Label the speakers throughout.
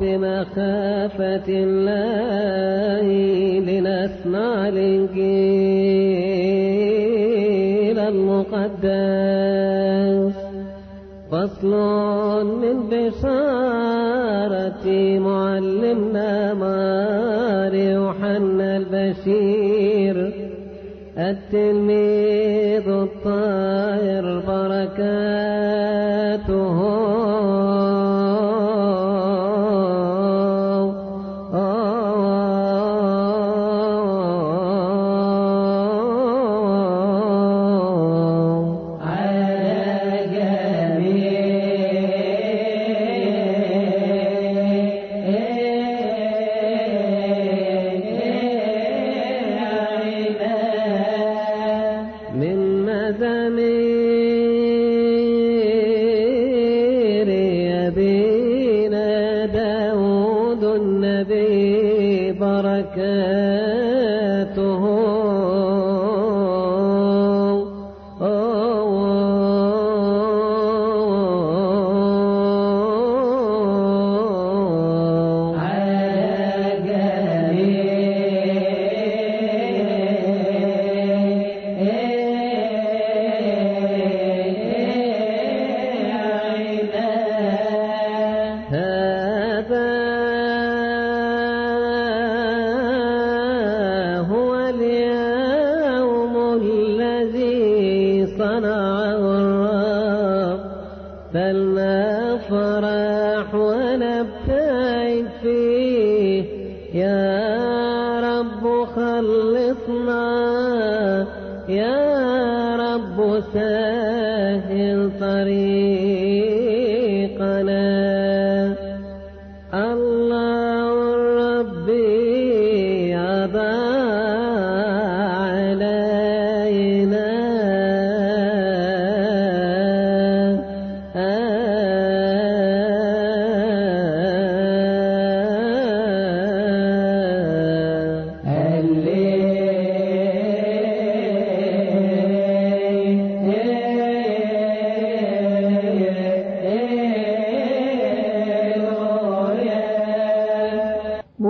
Speaker 1: بمخافة الله لنسمع الإنجيل فصل من بشارة معلمنا مار يوحنا البشير. التلميذ الطاهر بركاته. صنعه الرب فلنفرح ونبتهج فيه. يا رب خلصنا يا رب سهل طريقنا. الله ربي عبا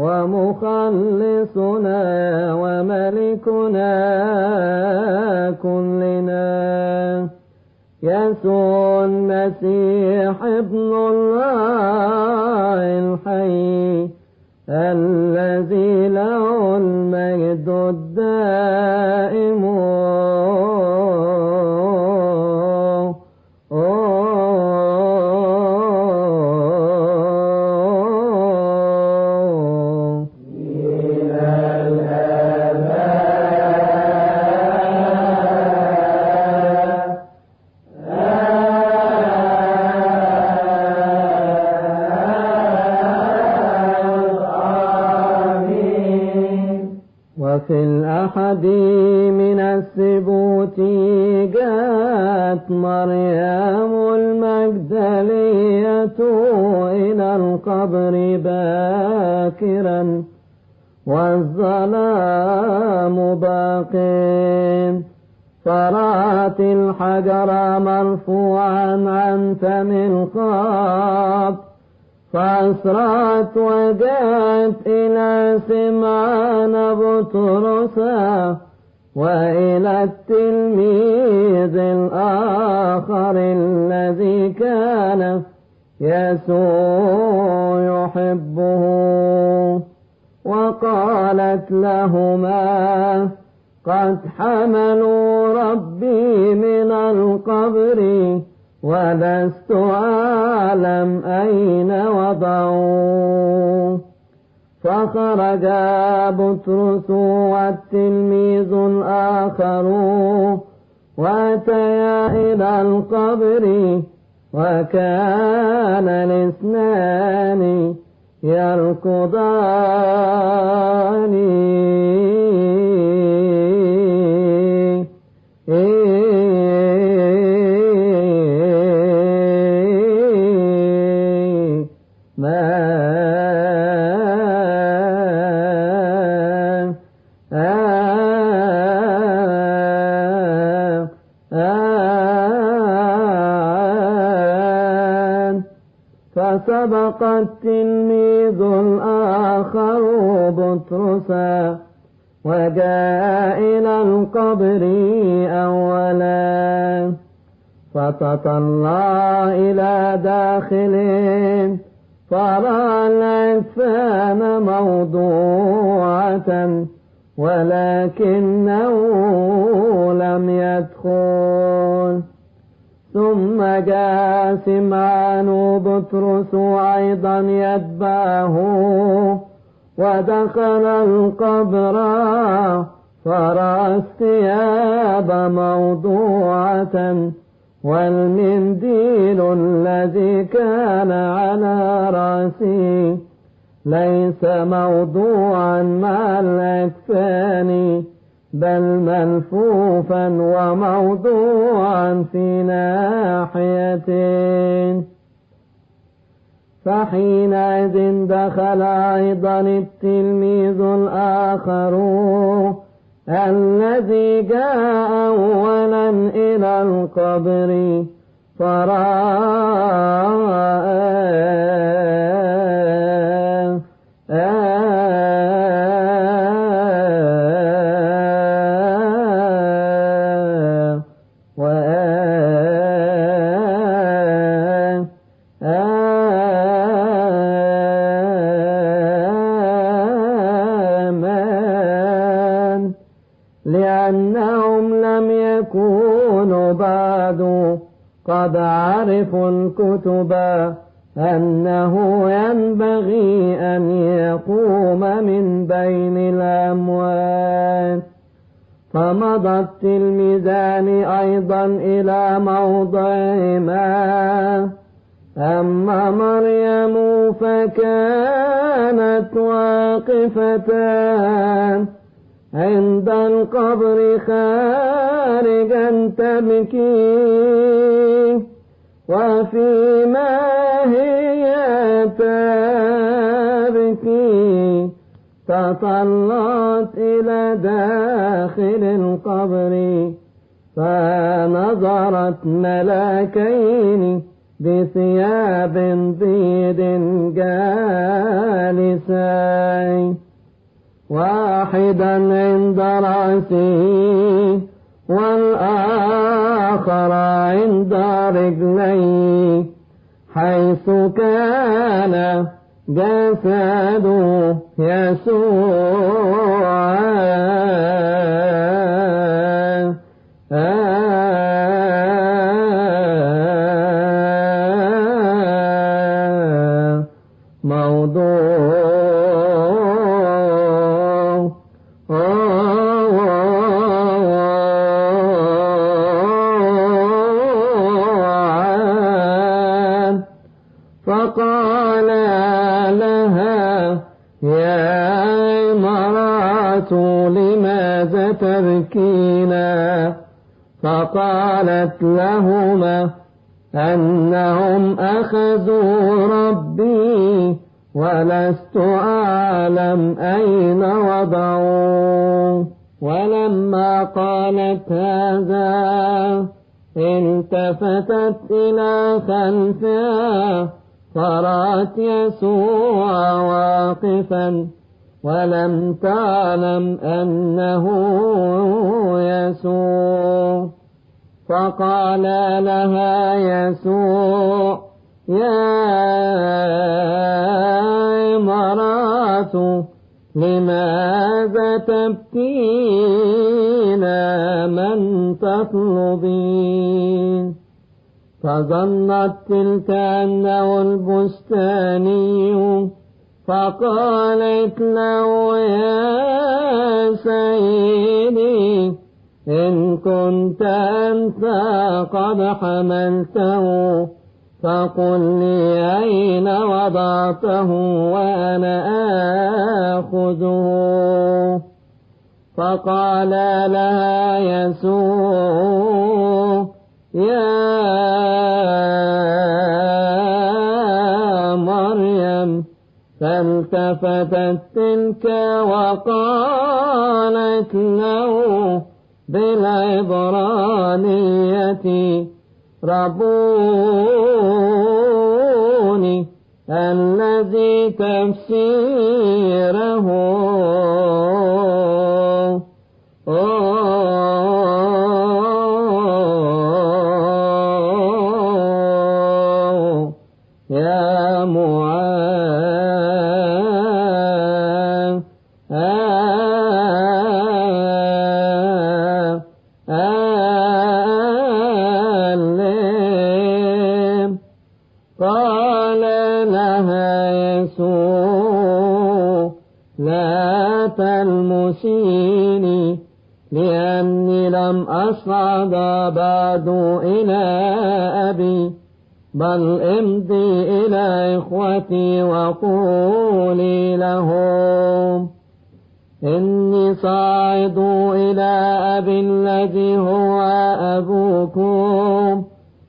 Speaker 1: ومخلصنا وملكنا كلنا. يسوع المسيح ابن الله الحي الذي له المجد الدائم وفي الأحد من السبوت جاءت مريم المجدلية إلى القبر باكرا والظلام باق فرأت الحجر مرفوعا عن فم القبر فأسرعت وجاءت إلى سمعان بطرسا وإلى التلميذ الآخر الذي كان يسوع يحبه. وقالت لهما قد حملوا ربي من القبر
Speaker 2: ولست أعلم أين وضعوه فخرج بطرس والتلميذ الآخر وأتيا إلى القبر وكان الاثنان يركضان. فسبق التلميذ الآخر بطرسا وجاء إلى القبر أولا. فتطلع إلى داخل فرأى الأجسام موضوعة ولكنه لم يدخل. ثم جاء سمعان بطرس أيضا يتبعه ودخل القبر فرأى الثياب موضوعة والمنديل الذي كان على رأسه ليس موضوعا مع الأكفان بل ملفوفا وموضوعا في ناحية فحينئذ دخل أيضا التلميذ الآخر الذي جاء أولا إلى القبر فرأى الكتب أنه ينبغي أن يقوم من بين الأموات. فمضى التلميذان أيضا إلى موضعهما. أما مريم فكانت واقفتان. عند القبر خارجا تبكي. وفيما هي تبكي تطلعت إلى داخل القبر فنظرت ملاكين بثياب بيض جالسين واحدا عند رأسه والآخر عند رجليه حيث كان جسد يسوع موضوعا فقالت لهما أنهم أخذوا ربي ولست أعلم أين وضعوه ولما قالت هذا التفتت إلى خلفها فرأت يسوع واقفا ولم تعلم أنه يسوع. فقال لها يسوع يا امرأة لماذا تبكين من تطلبين فظنت تلك أنه البستاني فقالت له يا سيدي. إن كنت أنت قد حملته فقل لي أين وضعته وأنا آخذه. فقال لها يسوع يا مريم. فالتفتت تلك وقالت له بالعبرانية ربوني الذي تفسيره يسوع لا تلمسيني لأني لم أصعد بعد إلى أبي بل امضي إلى إخوتي وقولي لهم إني صاعد إلى أبي الذي هو أبوكم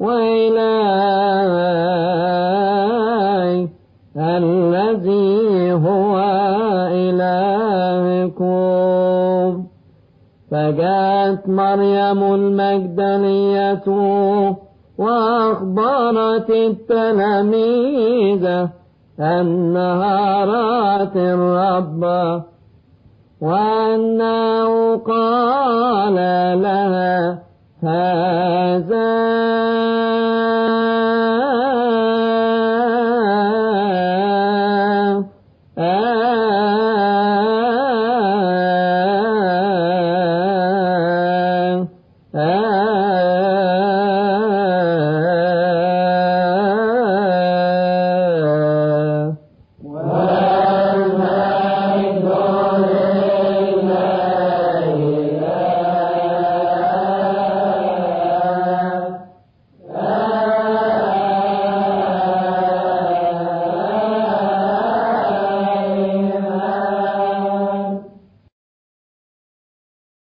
Speaker 2: وإلهي فجاءت مريم المجدلية وأخبرت التلاميذ أنها رأت الرب وأنه قال لها هذا